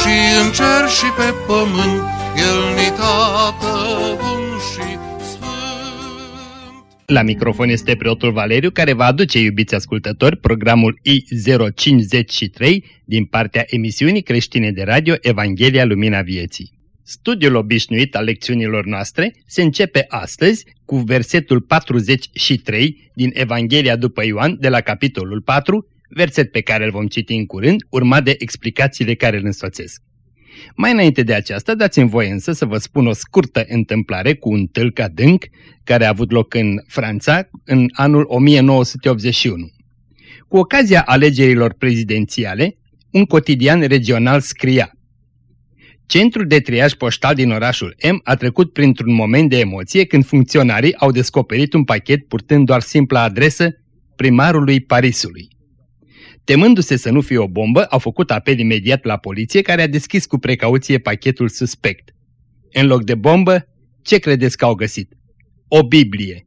și în cer și pe pământ, El ni tată bun și sfânt. La microfon este preotul Valeriu care va aduce, iubiți ascultători, programul I053 din partea emisiunii creștine de radio Evanghelia Lumina Vieții. Studiul obișnuit al lecțiunilor noastre se începe astăzi cu versetul 43 din Evanghelia după Ioan de la capitolul 4, verset pe care îl vom citi în curând, urmat de explicațiile care îl însoțesc. Mai înainte de aceasta, dați-mi voie însă să vă spun o scurtă întâmplare cu un tâlc adânc care a avut loc în Franța în anul 1981. Cu ocazia alegerilor prezidențiale, un cotidian regional scria Centrul de triaj poștal din orașul M a trecut printr-un moment de emoție când funcționarii au descoperit un pachet purtând doar simpla adresă primarului Parisului. Temându-se să nu fie o bombă, au făcut apel imediat la poliție care a deschis cu precauție pachetul suspect. În loc de bombă, ce credeți că au găsit? O Biblie.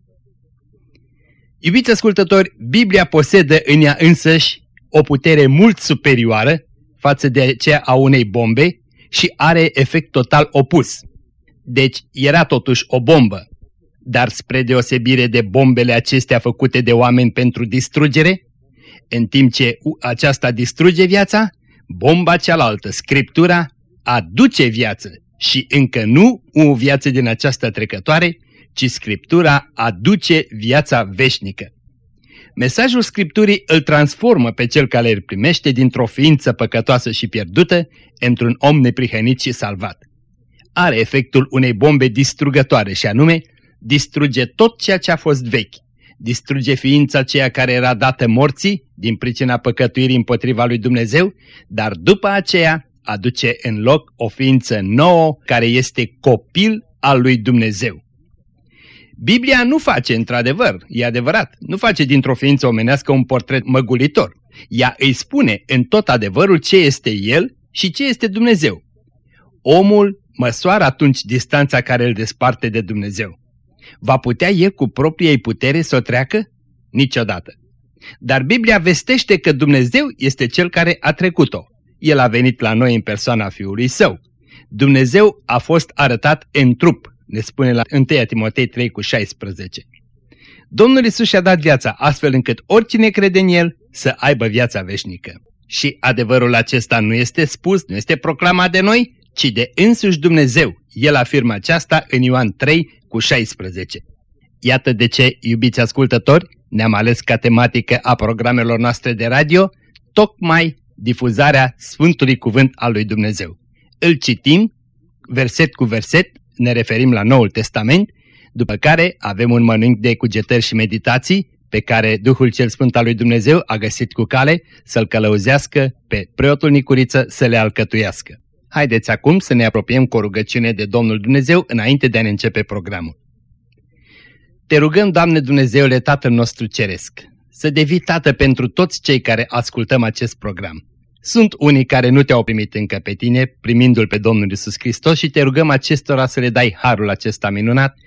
Iubiți ascultători, Biblia posedă în ea însăși o putere mult superioară față de aceea a unei bombe și are efect total opus. Deci era totuși o bombă, dar spre deosebire de bombele acestea făcute de oameni pentru distrugere, în timp ce aceasta distruge viața, bomba cealaltă, Scriptura, aduce viață și încă nu o viață din această trecătoare, ci Scriptura aduce viața veșnică. Mesajul Scripturii îl transformă pe cel care îl primește dintr-o ființă păcătoasă și pierdută într-un om neprihănit și salvat. Are efectul unei bombe distrugătoare și anume, distruge tot ceea ce a fost vechi, distruge ființa aceea care era dată morții din pricina păcătuirii împotriva lui Dumnezeu, dar după aceea aduce în loc o ființă nouă care este copil al lui Dumnezeu. Biblia nu face, într-adevăr, e adevărat, nu face dintr-o ființă omenească un portret măgulitor. Ea îi spune în tot adevărul ce este El și ce este Dumnezeu. Omul măsoară atunci distanța care îl desparte de Dumnezeu. Va putea el cu propria ei putere să o treacă? Niciodată. Dar Biblia vestește că Dumnezeu este Cel care a trecut-o. El a venit la noi în persoana Fiului Său. Dumnezeu a fost arătat în trup, ne spune la 1 Timotei 3 cu 16. Domnul Isus și-a dat viața astfel încât oricine crede în El să aibă viața veșnică. Și adevărul acesta nu este spus, nu este proclamat de noi, ci de însuși Dumnezeu. El afirmă aceasta în Ioan 3 cu 16. Iată de ce, iubiți ascultători, ne-am ales ca tematică a programelor noastre de radio, tocmai difuzarea Sfântului Cuvânt al lui Dumnezeu. Îl citim, verset cu verset, ne referim la Noul Testament, după care avem un mănânc de cugetări și meditații pe care Duhul cel Sfânt al lui Dumnezeu a găsit cu cale să-l călăuzească pe preotul Nicuriță să le alcătuiască. Haideți acum să ne apropiem cu o rugăciune de Domnul Dumnezeu înainte de a ne începe programul. Te rugăm, Doamne Dumnezeule, Tatăl nostru Ceresc, să devii Tată pentru toți cei care ascultăm acest program. Sunt unii care nu te-au primit încă pe tine, primindu-L pe Domnul Isus Hristos și te rugăm acestora să le dai harul acesta minunat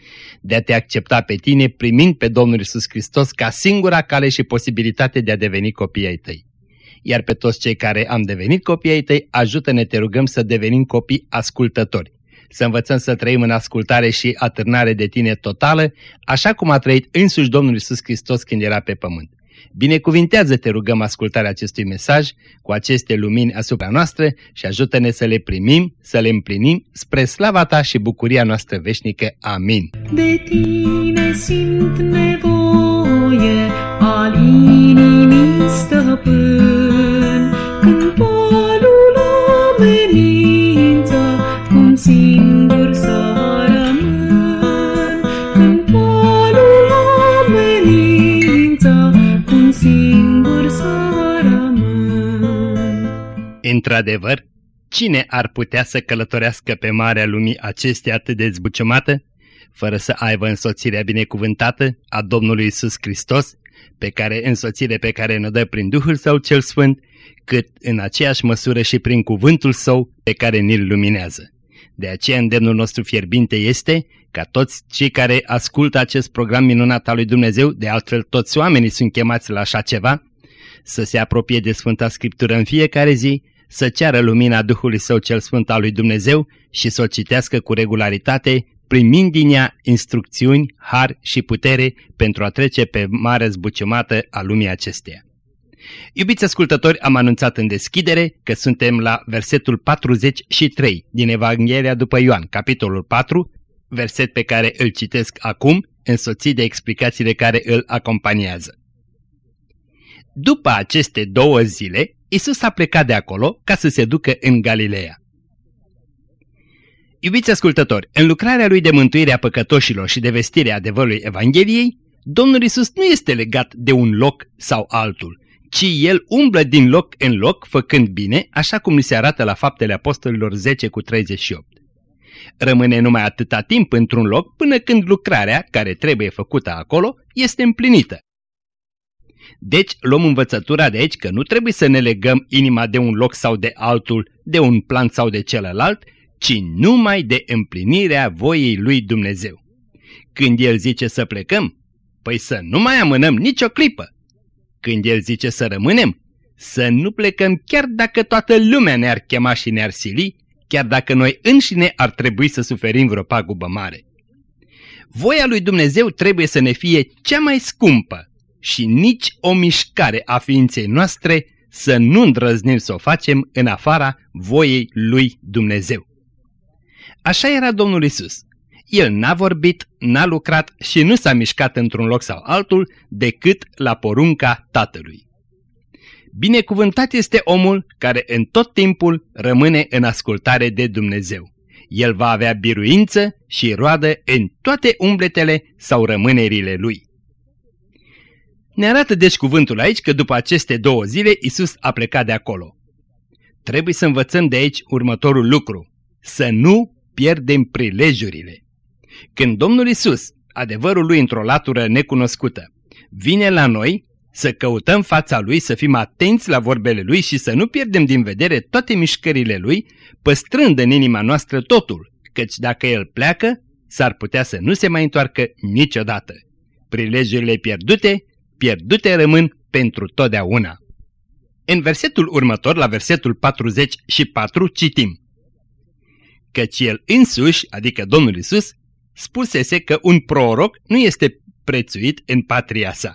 de a te accepta pe tine, primind pe Domnul Isus Hristos ca singura cale și posibilitate de a deveni copii ai tăi. Iar pe toți cei care am devenit copii ai tăi, ajută-ne, te rugăm, să devenim copii ascultători. Să învățăm să trăim în ascultare și atârnare de tine totală, așa cum a trăit însuși Domnul Isus Hristos când era pe pământ. Binecuvintează, te rugăm, ascultarea acestui mesaj cu aceste lumini asupra noastră și ajută-ne să le primim, să le împlinim spre slava ta și bucuria noastră veșnică. Amin. De tine simt nevoie al inimii stăpân, când polul amenință, cum singur să rămân. Când polul amenință, singur să rămân. Într-adevăr, Cine ar putea să călătorească pe marea lumii acestea atât de zbuciumată, fără să aibă însoțirea binecuvântată a Domnului Isus Hristos, pe care însoțire pe care ne dă prin Duhul Său cel Sfânt, cât în aceeași măsură și prin cuvântul Său pe care ni-l luminează. De aceea îndemnul nostru fierbinte este ca toți cei care ascultă acest program minunat al lui Dumnezeu, de altfel toți oamenii sunt chemați la așa ceva, să se apropie de Sfânta Scriptură în fiecare zi, să ceară lumina Duhului Său cel Sfânt al lui Dumnezeu și să o citească cu regularitate, primind din ea instrucțiuni, har și putere pentru a trece pe mare zbuciumată a lumii acesteia. Iubiți ascultători, am anunțat în deschidere că suntem la versetul 43 din Evanghelia după Ioan, capitolul 4, verset pe care îl citesc acum, însoțit de explicațiile care îl acompaniază. După aceste două zile, Isus a plecat de acolo ca să se ducă în Galileea. Iubiți ascultători, în lucrarea lui de mântuire a păcătoșilor și de vestire a adevărului Evangheliei, Domnul Isus nu este legat de un loc sau altul, ci El umblă din loc în loc făcând bine, așa cum ni se arată la faptele apostolilor 10 cu 38. Rămâne numai atâta timp într-un loc până când lucrarea, care trebuie făcută acolo, este împlinită. Deci luăm învățătura de aici că nu trebuie să ne legăm inima de un loc sau de altul, de un plan sau de celălalt, ci numai de împlinirea voiei lui Dumnezeu. Când El zice să plecăm, păi să nu mai amânăm nicio clipă. Când El zice să rămânem, să nu plecăm chiar dacă toată lumea ne-ar chema și ne-ar sili, chiar dacă noi înșine ar trebui să suferim vreo pagubă mare. Voia lui Dumnezeu trebuie să ne fie cea mai scumpă și nici o mișcare a ființei noastre să nu îndrăznim să o facem în afara voiei lui Dumnezeu. Așa era Domnul Isus. El n-a vorbit, n-a lucrat și nu s-a mișcat într-un loc sau altul decât la porunca Tatălui. Binecuvântat este omul care în tot timpul rămâne în ascultare de Dumnezeu. El va avea biruință și roadă în toate umbletele sau rămânerile lui. Ne arată deci cuvântul aici că după aceste două zile Isus a plecat de acolo. Trebuie să învățăm de aici următorul lucru. Să nu pierdem prilejurile. Când Domnul Isus, adevărul lui într-o latură necunoscută, vine la noi, să căutăm fața lui, să fim atenți la vorbele lui și să nu pierdem din vedere toate mișcările lui, păstrând în inima noastră totul, căci dacă el pleacă, s-ar putea să nu se mai întoarcă niciodată. Prilejurile pierdute pierdute rămân pentru totdeauna. În versetul următor, la versetul 44, citim Căci el însuși, adică Domnul Isus, spusese că un proroc nu este prețuit în patria sa.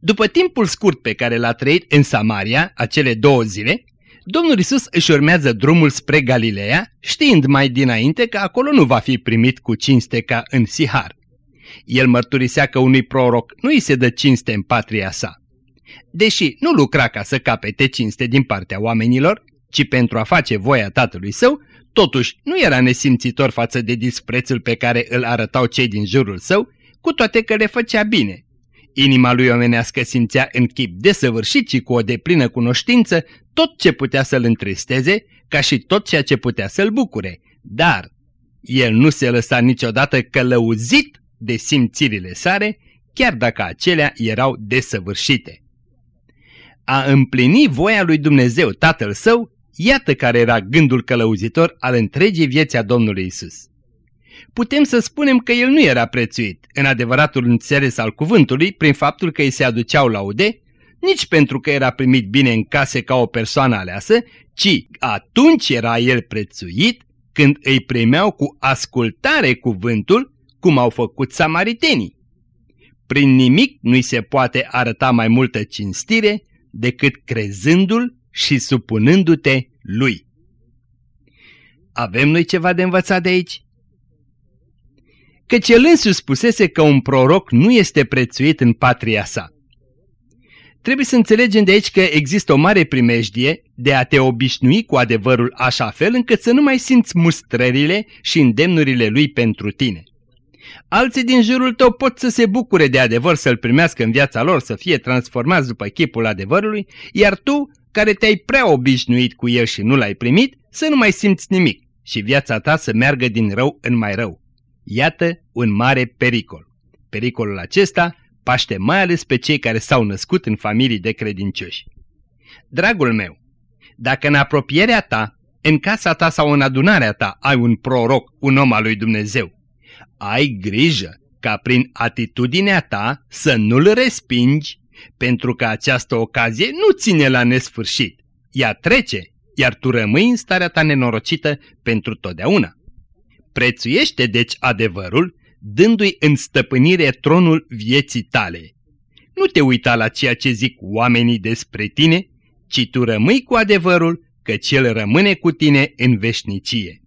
După timpul scurt pe care l-a trăit în Samaria, acele două zile, Domnul Isus își urmează drumul spre Galileea, știind mai dinainte că acolo nu va fi primit cu cinste ca în Sihar. El mărturisea că unui proroc nu îi se dă cinste în patria sa. Deși nu lucra ca să capete cinste din partea oamenilor, ci pentru a face voia tatălui său, totuși nu era nesimțitor față de disprețul pe care îl arătau cei din jurul său, cu toate că le făcea bine. Inima lui omenească simțea în chip desăvârșit și cu o deplină cunoștință tot ce putea să-l întristeze, ca și tot ceea ce putea să-l bucure, dar el nu se lăsa niciodată călăuzit de simțirile sare, chiar dacă acelea erau desăvârșite. A împlini voia lui Dumnezeu Tatăl Său, iată care era gândul călăuzitor al întregii vieții a Domnului Isus. Putem să spunem că el nu era prețuit, în adevăratul înțeles al cuvântului, prin faptul că îi se aduceau laude, nici pentru că era primit bine în case ca o persoană aleasă, ci atunci era el prețuit când îi primeau cu ascultare cuvântul cum au făcut samaritenii. Prin nimic nu-i se poate arăta mai multă cinstire decât crezându-l și supunându-te lui. Avem noi ceva de învățat de aici? Căci el însuși spusese că un proroc nu este prețuit în patria sa. Trebuie să înțelegem de aici că există o mare primejdie de a te obișnui cu adevărul așa fel încât să nu mai simți mustrările și îndemnurile lui pentru tine. Alții din jurul tău pot să se bucure de adevăr, să-l primească în viața lor, să fie transformați după chipul adevărului, iar tu, care te-ai prea obișnuit cu el și nu l-ai primit, să nu mai simți nimic și viața ta să meargă din rău în mai rău. Iată un mare pericol. Pericolul acesta paște mai ales pe cei care s-au născut în familii de credincioși. Dragul meu, dacă în apropierea ta, în casa ta sau în adunarea ta ai un proroc, un om al lui Dumnezeu, ai grijă ca prin atitudinea ta să nu-l respingi, pentru că această ocazie nu ține la nesfârșit. Ea trece, iar tu rămâi în starea ta nenorocită pentru totdeauna. Prețuiește deci adevărul, dându-i în stăpânire tronul vieții tale. Nu te uita la ceea ce zic oamenii despre tine, ci tu rămâi cu adevărul, că cel rămâne cu tine în veșnicie.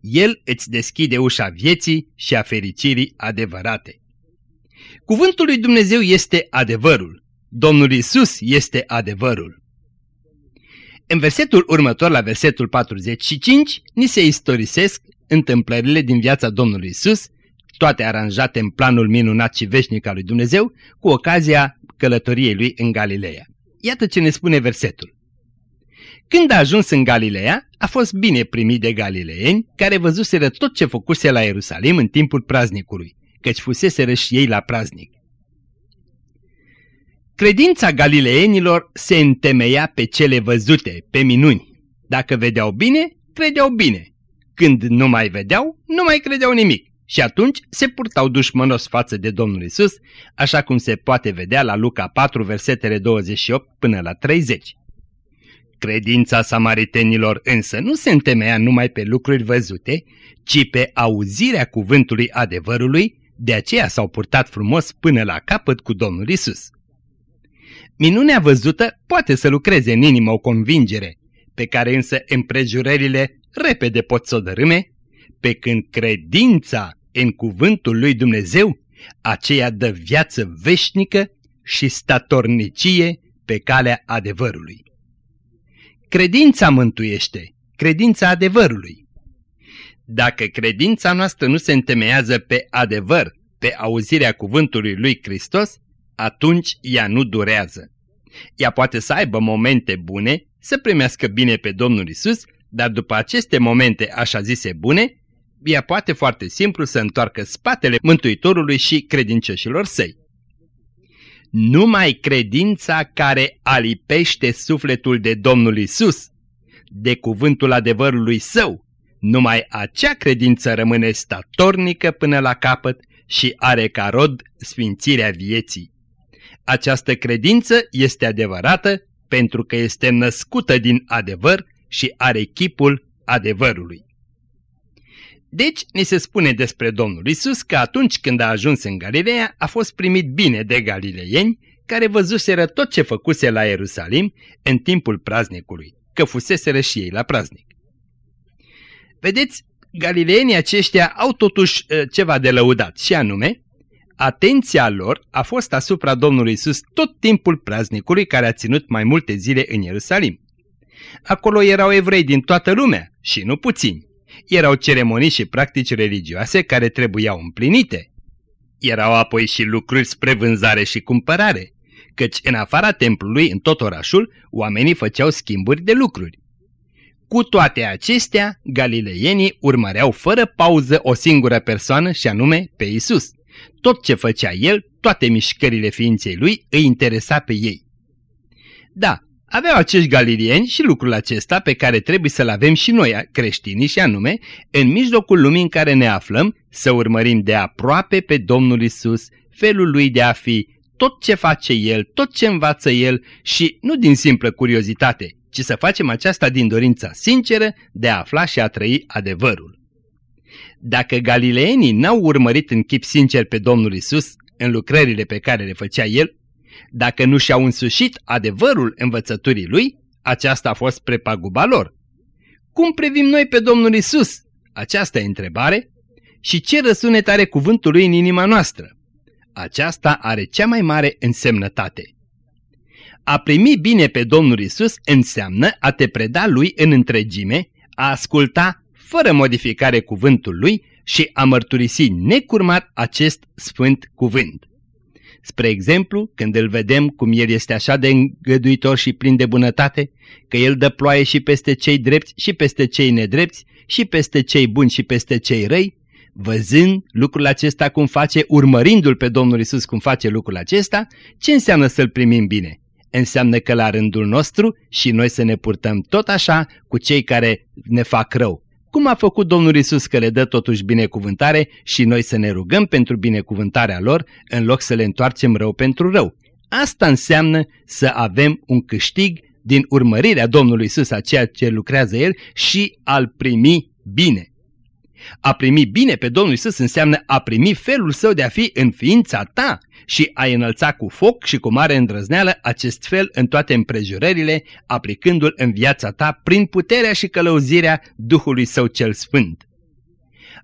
El îți deschide ușa vieții și a fericirii adevărate. Cuvântul lui Dumnezeu este adevărul. Domnul Isus este adevărul. În versetul următor, la versetul 45, ni se istorisesc întâmplările din viața Domnului Isus, toate aranjate în planul minunat și veșnic al lui Dumnezeu, cu ocazia călătoriei lui în Galileea. Iată ce ne spune versetul. Când a ajuns în Galileea, a fost bine primit de galileeni, care văzuseră tot ce făcuse la Ierusalim în timpul praznicului, căci fuseseră și ei la praznic. Credința galileenilor se întemeia pe cele văzute, pe minuni. Dacă vedeau bine, credeau bine. Când nu mai vedeau, nu mai credeau nimic. Și atunci se purtau dușmănos față de Domnul Isus, așa cum se poate vedea la Luca 4, versetele 28 până la 30. Credința samaritenilor însă nu se întemeia numai pe lucruri văzute, ci pe auzirea cuvântului adevărului, de aceea s-au purtat frumos până la capăt cu Domnul Isus. Minunea văzută poate să lucreze în inimă o convingere, pe care însă împrejurările repede pot să o dărâme, pe când credința în cuvântul lui Dumnezeu, aceea dă viață veșnică și statornicie pe calea adevărului. Credința mântuiește, credința adevărului. Dacă credința noastră nu se întemeiază pe adevăr, pe auzirea cuvântului lui Hristos, atunci ea nu durează. Ea poate să aibă momente bune, să primească bine pe Domnul Isus, dar după aceste momente așa zise bune, ea poate foarte simplu să întoarcă spatele Mântuitorului și credincioșilor săi. Numai credința care alipește sufletul de Domnul Isus, de cuvântul adevărului său, numai acea credință rămâne statornică până la capăt și are ca rod sfințirea vieții. Această credință este adevărată pentru că este născută din adevăr și are chipul adevărului. Deci, ni se spune despre Domnul Isus că atunci când a ajuns în Galileea, a fost primit bine de galileieni, care văzuseră tot ce făcuse la Ierusalim în timpul praznicului, că fuseseră și ei la praznic. Vedeți, galileenii aceștia au totuși uh, ceva de lăudat, și anume, atenția lor a fost asupra Domnului Isus tot timpul praznicului care a ținut mai multe zile în Ierusalim. Acolo erau evrei din toată lumea și nu puțini. Erau ceremonii și practici religioase care trebuiau împlinite. Erau apoi și lucruri spre vânzare și cumpărare, căci în afara templului, în tot orașul, oamenii făceau schimburi de lucruri. Cu toate acestea, galileienii urmăreau fără pauză o singură persoană și anume pe Isus. Tot ce făcea el, toate mișcările ființei lui, îi interesa pe ei. Da, Aveau acești galilieni și lucrul acesta pe care trebuie să-l avem și noi creștinii și anume, în mijlocul lumii în care ne aflăm, să urmărim de aproape pe Domnul Isus, felul lui de a fi, tot ce face El, tot ce învață El și nu din simplă curiozitate, ci să facem aceasta din dorința sinceră de a afla și a trăi adevărul. Dacă galileenii n-au urmărit în chip sincer pe Domnul Isus în lucrările pe care le făcea El, dacă nu și-au însușit adevărul învățăturii lui, aceasta a fost prepaguba lor. Cum privim noi pe Domnul Isus? Aceasta e întrebare. Și ce răsunet are cuvântul lui în inima noastră? Aceasta are cea mai mare însemnătate. A primi bine pe Domnul Isus înseamnă a te preda lui în întregime, a asculta fără modificare cuvântul lui și a mărturisi necurmat acest sfânt cuvânt. Spre exemplu, când îl vedem cum el este așa de îngăduitor și plin de bunătate, că el dă ploaie și peste cei drepți și peste cei nedrepți, și peste cei buni și peste cei răi, văzând lucrul acesta cum face, urmărindu-L pe Domnul Isus cum face lucrul acesta, ce înseamnă să-L primim bine? Înseamnă că la rândul nostru și noi să ne purtăm tot așa cu cei care ne fac rău. Cum a făcut Domnul Isus că le dă totuși binecuvântare și noi să ne rugăm pentru binecuvântarea lor în loc să le întoarcem rău pentru rău. Asta înseamnă să avem un câștig din urmărirea Domnului Isus a ceea ce lucrează El și al primi bine. A primi bine pe Domnul Isus înseamnă a primi felul său de a fi în ființa ta și a înălța cu foc și cu mare îndrăzneală acest fel în toate împrejurările, aplicându-l în viața ta prin puterea și călăuzirea Duhului Său cel Sfânt.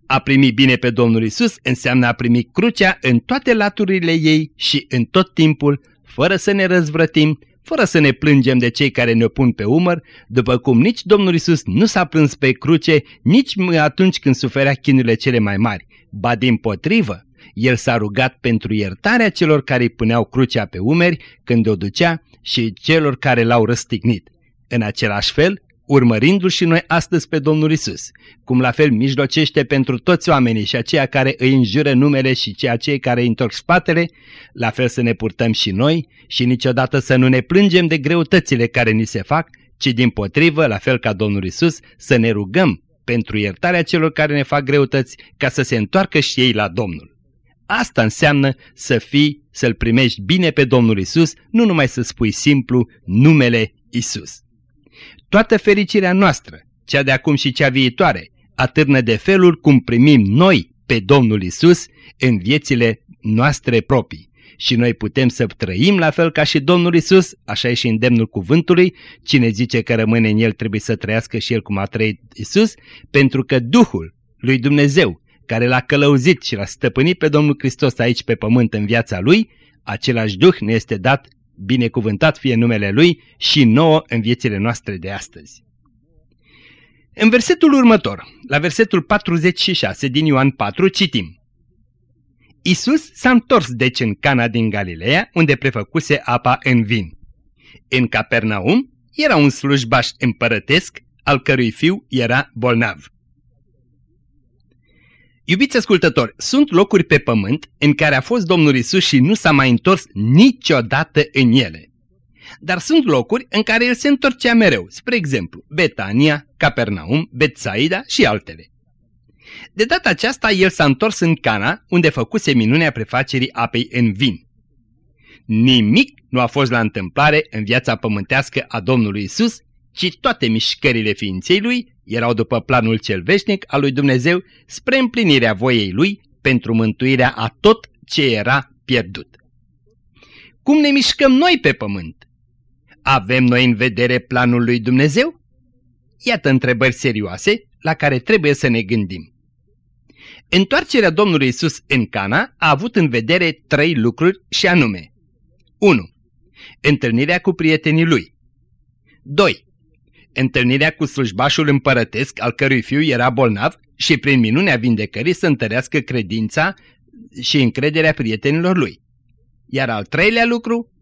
A primi bine pe Domnul Isus înseamnă a primi crucea în toate laturile ei și în tot timpul, fără să ne răzvrătim, fără să ne plângem de cei care ne pun pe umăr, după cum nici Domnul Isus nu s-a plâns pe cruce nici atunci când suferea chinurile cele mai mari, ba din potrivă, el s-a rugat pentru iertarea celor care îi puneau crucea pe umeri când o ducea și celor care l-au răstignit. În același fel, urmărindu-l și noi astăzi pe Domnul Isus, cum la fel mijlocește pentru toți oamenii și aceia care îi înjură numele și ceea cei care îi întorc spatele, la fel să ne purtăm și noi și niciodată să nu ne plângem de greutățile care ni se fac, ci din potrivă, la fel ca Domnul Isus, să ne rugăm pentru iertarea celor care ne fac greutăți, ca să se întoarcă și ei la Domnul. Asta înseamnă să fii, să-L primești bine pe Domnul Isus, nu numai să spui simplu numele Isus. Toată fericirea noastră, cea de acum și cea viitoare, atârnă de felul cum primim noi pe Domnul Isus în viețile noastre proprii. Și noi putem să trăim la fel ca și Domnul Isus, așa e și îndemnul cuvântului, cine zice că rămâne în el trebuie să trăiască și el cum a trăit Isus, pentru că Duhul lui Dumnezeu, care l-a călăuzit și l-a stăpânit pe Domnul Hristos aici pe pământ în viața lui, același Duh ne este dat binecuvântat fie numele Lui și nouă în viețile noastre de astăzi. În versetul următor, la versetul 46 din Ioan 4, citim Isus s-a întors deci în Cana din Galileea, unde prefăcuse apa în vin. În Capernaum era un slujbaș împărătesc, al cărui fiu era bolnav. Iubiți ascultători, sunt locuri pe pământ în care a fost Domnul Isus și nu s-a mai întors niciodată în ele. Dar sunt locuri în care El se întorcea mereu, spre exemplu, Betania, Capernaum, Betsaida și altele. De data aceasta El s-a întors în Cana, unde făcuse minunea prefacerii apei în vin. Nimic nu a fost la întâmplare în viața pământească a Domnului Isus, ci toate mișcările ființei Lui erau după planul cel veșnic al lui Dumnezeu spre împlinirea voiei Lui pentru mântuirea a tot ce era pierdut. Cum ne mișcăm noi pe pământ? Avem noi în vedere planul lui Dumnezeu? Iată întrebări serioase la care trebuie să ne gândim. Întoarcerea Domnului Isus în Cana a avut în vedere trei lucruri și anume 1. Întâlnirea cu prietenii lui 2 întâlnirea cu slujbașul împărătesc al cărui fiu era bolnav și prin minunea vindecării să întărească credința și încrederea prietenilor lui. Iar al treilea lucru,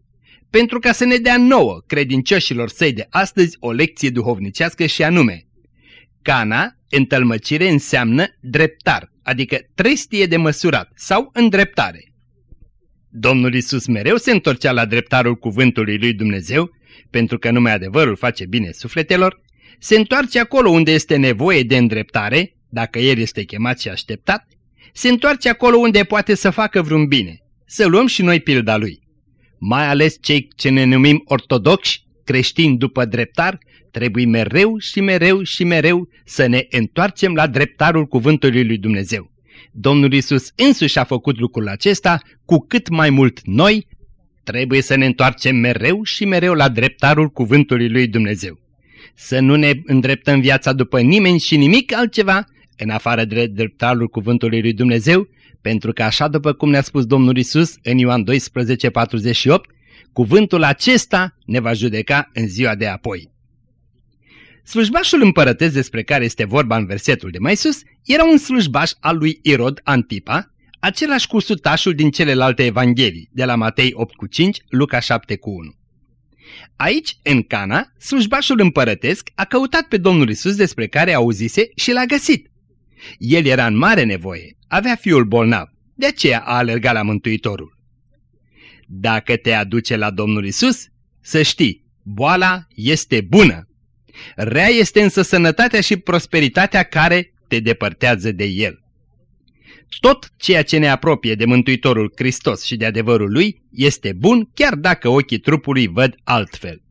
pentru ca să ne dea nouă credincioșilor săi de astăzi o lecție duhovnicească și anume, Cana, întâlmăcire înseamnă dreptar, adică trestie de măsurat sau îndreptare. Domnul Isus mereu se întorcea la dreptarul cuvântului lui Dumnezeu pentru că numai adevărul face bine sufletelor, se întoarce acolo unde este nevoie de îndreptare, dacă el este chemat și așteptat, se întoarce acolo unde poate să facă vreun bine, să luăm și noi pilda lui. Mai ales cei ce ne numim ortodoxi, creștini după dreptar, trebuie mereu și mereu și mereu să ne întoarcem la dreptarul cuvântului lui Dumnezeu. Domnul Isus însuși a făcut lucrul acesta, cu cât mai mult noi Trebuie să ne întoarcem mereu și mereu la dreptarul cuvântului lui Dumnezeu. Să nu ne îndreptăm viața după nimeni și nimic altceva, în afară de dreptarul cuvântului lui Dumnezeu, pentru că așa după cum ne-a spus Domnul Isus în Ioan 12, 48, cuvântul acesta ne va judeca în ziua de apoi. Slujbașul împărătesc despre care este vorba în versetul de mai sus era un slujbaș al lui Irod Antipa, același cu sutașul din celelalte evanghelii, de la Matei 8 cu 5, Luca 7 cu 1. Aici, în Cana, slujbașul împărătesc a căutat pe Domnul Isus despre care auzise și l-a găsit. El era în mare nevoie, avea fiul bolnav, de aceea a alergat la Mântuitorul. Dacă te aduce la Domnul Isus, să știi, boala este bună. Rea este însă sănătatea și prosperitatea care te depărtează de El. Tot ceea ce ne apropie de Mântuitorul Hristos și de adevărul Lui este bun chiar dacă ochii trupului văd altfel.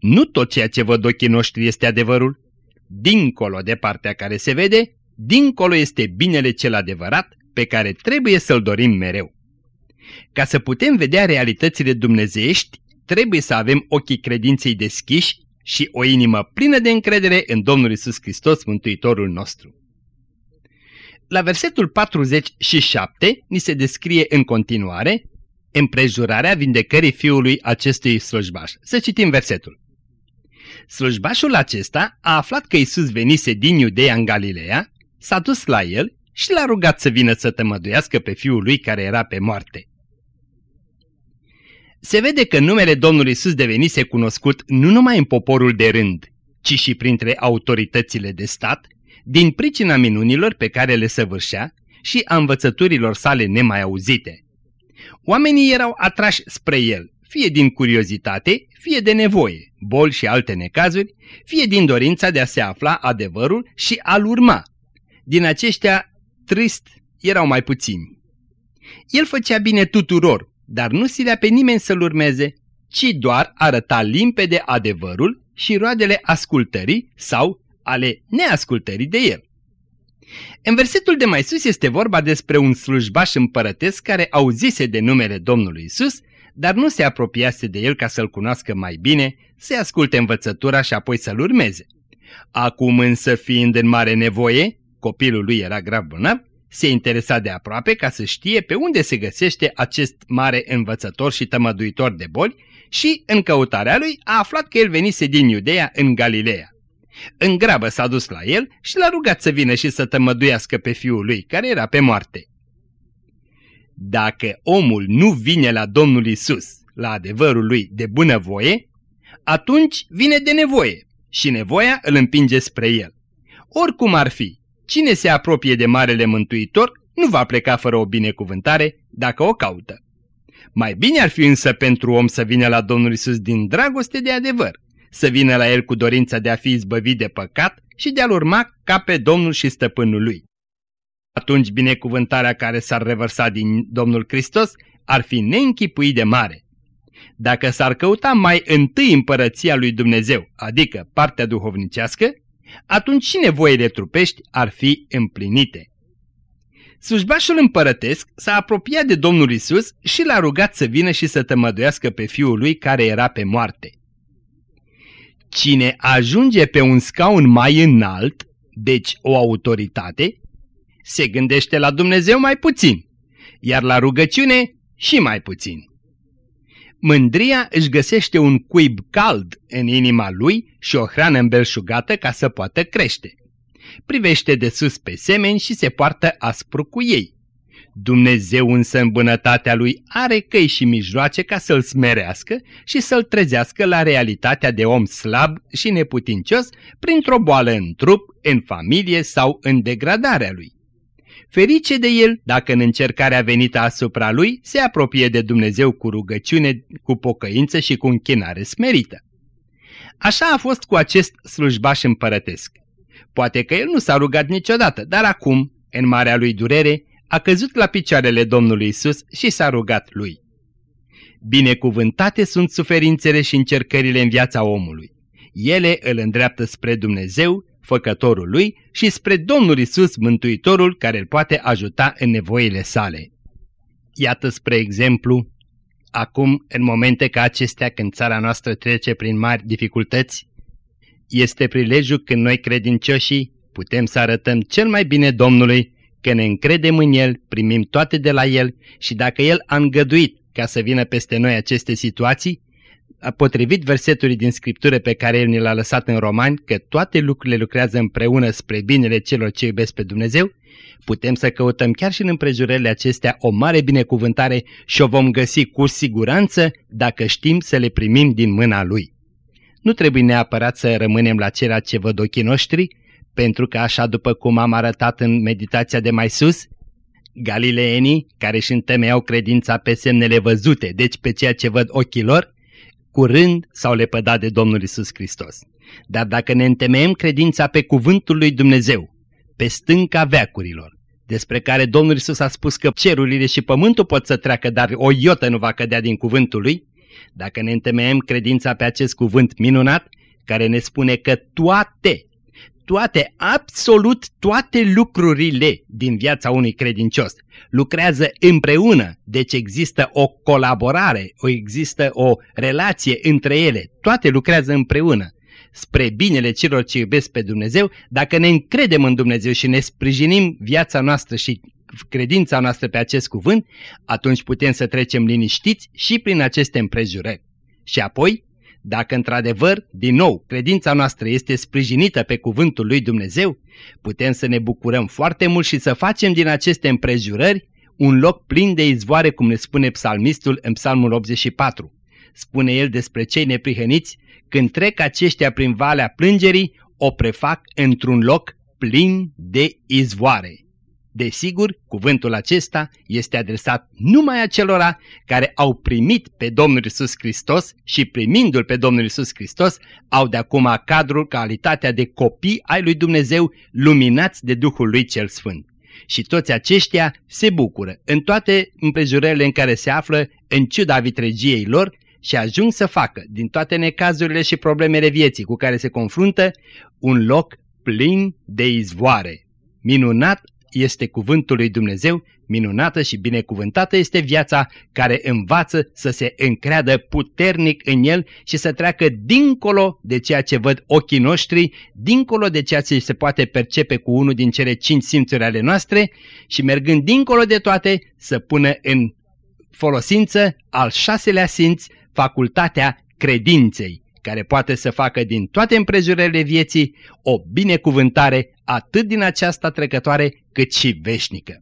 Nu tot ceea ce văd ochii noștri este adevărul. Dincolo de partea care se vede, dincolo este binele cel adevărat pe care trebuie să-l dorim mereu. Ca să putem vedea realitățile dumnezeiești, trebuie să avem ochii credinței deschiși și o inimă plină de încredere în Domnul Isus Hristos, Mântuitorul nostru. La versetul 47 ni se descrie în continuare împrejurarea vindecării fiului acestui slujbaș. Să citim versetul. Slujbașul acesta a aflat că Isus venise din Iudeea în Galileea, s-a dus la el și l-a rugat să vină să tămăduiască pe fiul lui care era pe moarte. Se vede că numele Domnului Isus devenise cunoscut nu numai în poporul de rând, ci și printre autoritățile de stat, din pricina minunilor pe care le săvârșea și a învățăturilor sale nemai auzite. Oamenii erau atrași spre el, fie din curiozitate, fie de nevoie, boli și alte necazuri, fie din dorința de a se afla adevărul și a-l urma. Din aceștia, trist, erau mai puțini. El făcea bine tuturor, dar nu silea pe nimeni să-l urmeze, ci doar arăta limpede adevărul și roadele ascultării sau ale neascultării de el. În versetul de mai sus este vorba despre un slujbaș împărătesc care auzise de numele Domnului Isus, dar nu se apropiase de el ca să-l cunoască mai bine, să-i asculte învățătura și apoi să-l urmeze. Acum însă fiind în mare nevoie, copilul lui era grav bolnav, se interesa de aproape ca să știe pe unde se găsește acest mare învățător și tămăduitor de boli și, în căutarea lui, a aflat că el venise din Iudeea în Galileea. În grabă s-a dus la el și l-a rugat să vină și să tămăduiască pe fiul lui, care era pe moarte. Dacă omul nu vine la Domnul Isus, la adevărul lui de bunăvoie, atunci vine de nevoie și nevoia îl împinge spre el. Oricum ar fi, cine se apropie de Marele Mântuitor nu va pleca fără o binecuvântare dacă o caută. Mai bine ar fi însă pentru om să vină la Domnul Isus din dragoste de adevăr, să vină la el cu dorința de a fi izbăvit de păcat și de a-l urma ca pe Domnul și Stăpânul lui. Atunci binecuvântarea care s-ar revărsa din Domnul Hristos ar fi neînchipuit de mare. Dacă s-ar căuta mai întâi împărăția lui Dumnezeu, adică partea duhovnicească, atunci și nevoile trupești ar fi împlinite. Slujbașul împărătesc s-a apropiat de Domnul Isus și l-a rugat să vină și să tămăduiască pe fiul lui care era pe moarte. Cine ajunge pe un scaun mai înalt, deci o autoritate, se gândește la Dumnezeu mai puțin, iar la rugăciune și mai puțin. Mândria își găsește un cuib cald în inima lui și o hrană îmbelșugată ca să poată crește. Privește de sus pe semeni și se poartă aspru cu ei. Dumnezeu însă în bunătatea lui are căi și mijloace ca să-l smerească și să-l trezească la realitatea de om slab și neputincios printr-o boală în trup, în familie sau în degradarea lui. Ferice de el dacă în încercarea venită asupra lui se apropie de Dumnezeu cu rugăciune, cu pocăință și cu închinare smerită. Așa a fost cu acest slujbaș împărătesc. Poate că el nu s-a rugat niciodată, dar acum, în marea lui durere, a căzut la picioarele Domnului Isus și s-a rugat lui. Binecuvântate sunt suferințele și încercările în viața omului. Ele îl îndreaptă spre Dumnezeu, făcătorul lui, și spre Domnul Isus, Mântuitorul, care îl poate ajuta în nevoile sale. Iată, spre exemplu, acum, în momente ca acestea, când țara noastră trece prin mari dificultăți, este prilejul când noi credincioșii putem să arătăm cel mai bine Domnului că ne încredem în El, primim toate de la El și dacă El a îngăduit ca să vină peste noi aceste situații, potrivit versetului din Scriptură pe care el ne l-a lăsat în Romani, că toate lucrurile lucrează împreună spre binele celor ce iubesc pe Dumnezeu, putem să căutăm chiar și în împrejurările acestea o mare binecuvântare și o vom găsi cu siguranță dacă știm să le primim din mâna Lui. Nu trebuie neapărat să rămânem la ceea ce văd ochii noștri, pentru că așa după cum am arătat în meditația de mai sus, Galileenii, care își întemeiau credința pe semnele văzute, deci pe ceea ce văd ochii lor, curând s-au lepădat de Domnul Isus Hristos. Dar dacă ne întemeiem credința pe cuvântul lui Dumnezeu, pe stânca veacurilor, despre care Domnul Isus a spus că cerurile și pământul pot să treacă, dar o iotă nu va cădea din cuvântul lui, dacă ne întemeiem credința pe acest cuvânt minunat, care ne spune că toate, toate, absolut toate lucrurile din viața unui credincios. Lucrează împreună, deci există o colaborare, o există o relație între ele, toate lucrează împreună. Spre binele celor ce iubesc pe Dumnezeu, dacă ne încredem în Dumnezeu și ne sprijinim viața noastră și credința noastră pe acest cuvânt, atunci putem să trecem liniștiți și prin aceste împrejurări. Și apoi, dacă într-adevăr, din nou, credința noastră este sprijinită pe cuvântul lui Dumnezeu, putem să ne bucurăm foarte mult și să facem din aceste împrejurări un loc plin de izvoare, cum ne spune psalmistul în psalmul 84. Spune el despre cei neprihăniți, când trec aceștia prin valea plângerii, o prefac într-un loc plin de izvoare. Desigur, cuvântul acesta este adresat numai acelora care au primit pe Domnul Isus Hristos și primindu-L pe Domnul Isus Hristos au de acum cadrul, calitatea de copii ai lui Dumnezeu luminați de Duhul lui Cel Sfânt. Și toți aceștia se bucură în toate împrejurările în care se află, în ciuda vitregiei lor, și ajung să facă, din toate necazurile și problemele vieții cu care se confruntă, un loc plin de izvoare. Minunat este cuvântul lui Dumnezeu, minunată și binecuvântată este viața care învață să se încreadă puternic în el și să treacă dincolo de ceea ce văd ochii noștri, dincolo de ceea ce se poate percepe cu unul din cele cinci simțuri ale noastre și mergând dincolo de toate să pună în folosință al șaselea simț, facultatea credinței care poate să facă din toate împrejurările vieții o binecuvântare atât din aceasta trecătoare cât și veșnică.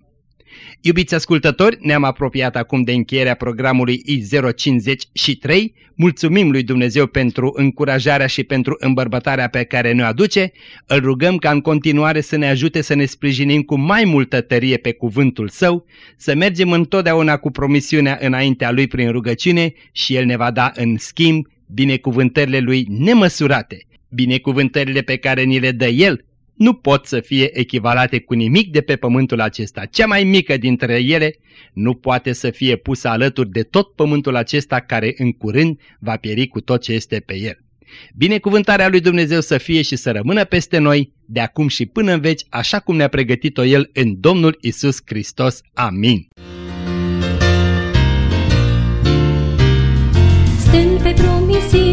Iubiți ascultători, ne-am apropiat acum de încheierea programului I053. Mulțumim lui Dumnezeu pentru încurajarea și pentru îmbărbătarea pe care ne aduce. Îl rugăm ca în continuare să ne ajute să ne sprijinim cu mai multă tărie pe cuvântul său, să mergem întotdeauna cu promisiunea înaintea lui prin rugăciune și el ne va da în schimb binecuvântările lui nemăsurate, binecuvântările pe care ni le dă el, nu pot să fie echivalate cu nimic de pe pământul acesta. Cea mai mică dintre ele nu poate să fie pusă alături de tot pământul acesta care în curând va pieri cu tot ce este pe el. Binecuvântarea lui Dumnezeu să fie și să rămână peste noi, de acum și până în veci, așa cum ne-a pregătit-o El în Domnul Isus Hristos. Amin. Sempre promissível.